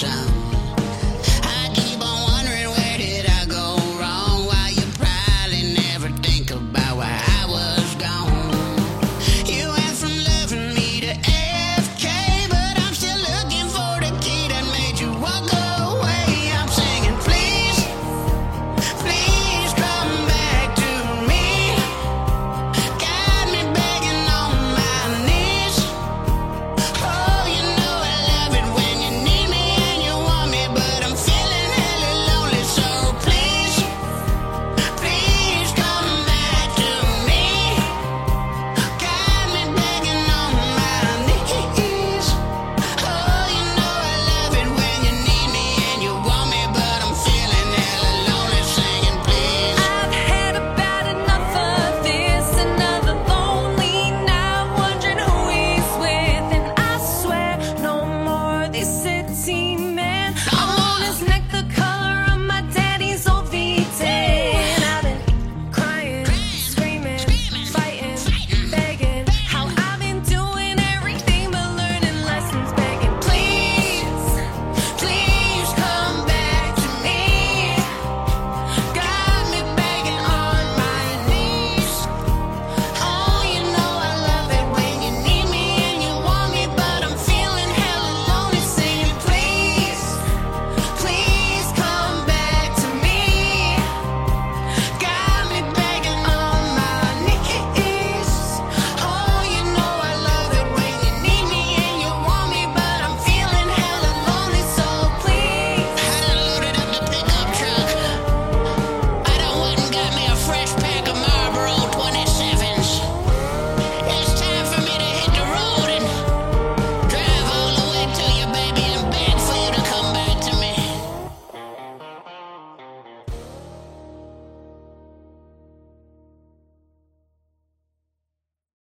shine.